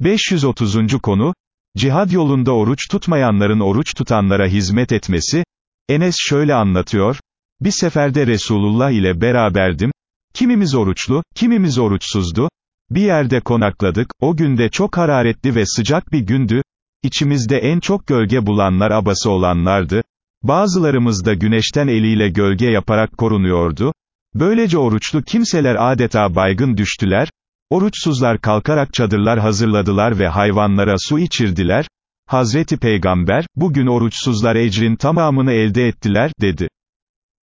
530. konu, cihad yolunda oruç tutmayanların oruç tutanlara hizmet etmesi, Enes şöyle anlatıyor, bir seferde Resulullah ile beraberdim, kimimiz oruçlu, kimimiz oruçsuzdu, bir yerde konakladık, o günde çok hararetli ve sıcak bir gündü, İçimizde en çok gölge bulanlar abası olanlardı, bazılarımız da güneşten eliyle gölge yaparak korunuyordu, böylece oruçlu kimseler adeta baygın düştüler, oruçsuzlar kalkarak çadırlar hazırladılar ve hayvanlara su içirdiler, Hazreti Peygamber, bugün oruçsuzlar ecrin tamamını elde ettiler, dedi.